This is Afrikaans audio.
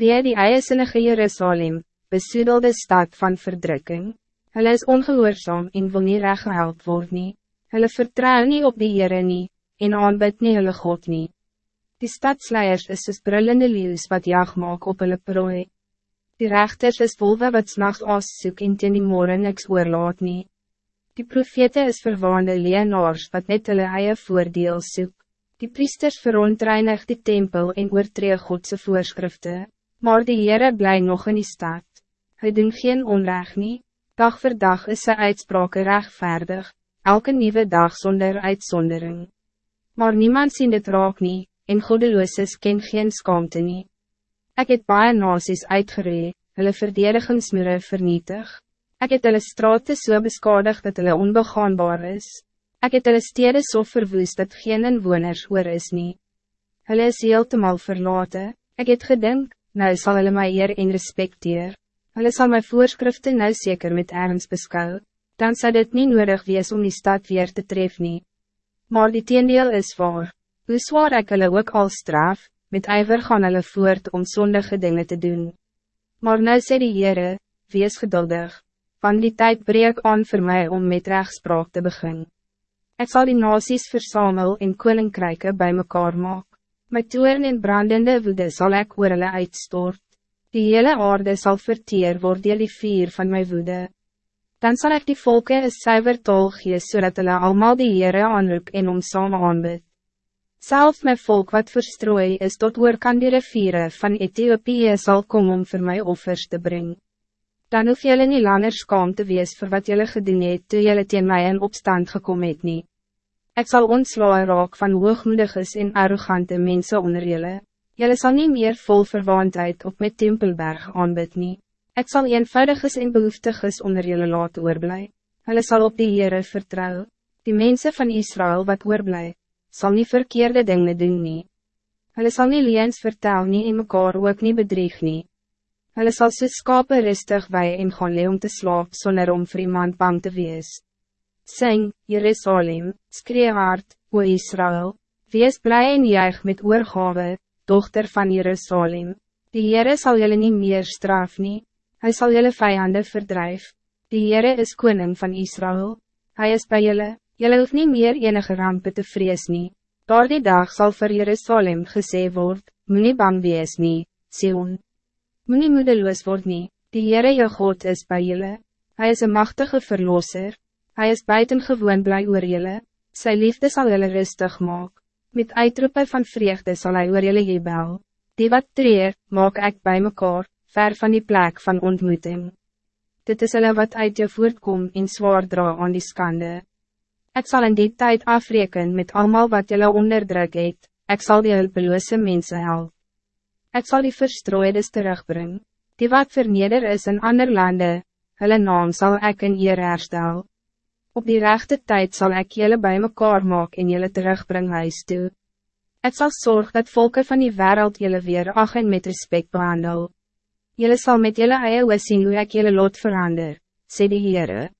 Wie die eiesinige Jerusalem, besoedelde stad van verdrukking. Hulle is ongehoorzaam en wil nie recht gehelp word nie. Hulle vertrouw nie op die Heere nie, en aanbid nie hulle God nie. Die stadsleiers is soos brullende leeuws wat jag maak op hulle prooi. Die rechters is wolwe wat s'nachts aas soek en teen die morgen niks oorlaat nie. Die profete is verwaande leenaars wat net hulle eie voordeel soek. Die priesters verontreinig die tempel en oortree Godse voorschriften. Maar die Heere bly nog in die stad. Hij doen geen onrecht nie. Dag voor dag is sy uitsprake rechtvaardig. Elke nieuwe dag zonder uitzondering. Maar niemand sien dit raak nie, en godelooses ken geen skaamte nie. Ek het baie nasies uitgeree, hulle verdedigingsmure vernietig. Ek het hulle strate so beskadig dat hulle onbegaanbaar is. Ek het hulle stede so verwoest dat geen inwoners oor is nie. Hulle is heeltemal verlaten. ek het gedink, nou zal hulle my eer en respecteer. Hulle sal my voorskrifte nou zeker met ernst beskou, dan zou dit niet nodig wees om die stad weer te tref nie. Maar die teendeel is waar, hoe zwaar ek hulle ook al straf, met ijver gaan hulle voort om zondige dingen te doen. Maar nou sê die Heere, wees geduldig, van die tijd breek aan voor mij om met rechtspraak te beginnen. Ik zal die nasies versamel en koninkryke bij mekaar maak. Met toeren en brandende woede zal ik oor hulle uitstort. Die hele aarde zal verteer word deel die vier van mijn woede. Dan zal ik die volken een zuiver tol gee, zodat so hulle allemaal die Heere aanroep en om saam aanbid. Zelf mijn volk wat verstrooi is tot oor kan die riviere van Ethiopië zal komen om voor mij offers te brengen. Dan hoef jullie niet langer skaam te wees voor wat jullie het toe jullie teen mij in opstand gekomen het niet. Ik zal ontslaan raak van hoogmoediges en arrogante mensen onder jullie. Jullie zal niet meer vol verwaandheid op met Tempelberg aanbid nie. Ik zal eenvoudiges en behoeftiges onder jullie laten oorblij. Hulle zal op die Heere vertrouwen. Die mensen van Israël wat oorblij, zal niet verkeerde dingen doen nie. Hulle sal nie leens vertel nie en mekaar ook nie bedrieg nie. Hulle sal soos skape rustig wij en gaan lee om te slaap sonder om vir iemand bang te wees. Sing, Jerusalem, skree hard, o Israël, wees blij en juig met oorgave, dochter van Jerusalem. Die Heere zal jullie niet meer straf nie, hy sal jullie vijanden verdrijf. Die Heere is koning van Israël, hij is bij jullie, jullie hoeft niet meer enige rampen te vrees nie. Door die dag zal voor Jerusalem gesê word, moet nie bang wees nie, Sion. Moet nie moedeloos word nie, die Heere jou God is bij jullie. Hij is een machtige verlosser, hij is buitengewoon blij oor jullie, sy liefde zal jullie rustig maak. Met uitroepen van vreugde zal hij oor jullie hebel. Die wat treer, maak ik bij mekaar, ver van die plek van ontmoeting. Dit is hulle wat uit jou voortkom en zwaar dra aan die skande. Ik zal in die tijd afreken met allemaal wat jullie onderdruk het, ek sal die hulpeloose mense help. Ek sal die verstrooides terugbring, die wat verneder is in ander lande, hulle naam zal ik in eer herstel. Op die rechte tijd zal ik jullie bij mekaar maak en jullie terugbring huis toe. Het zal zorgen dat volken van die wereld jullie weer ach en met respect behandel. Jullie zal met jullie eie zien hoe ik jullie lot verander, sê die Heere.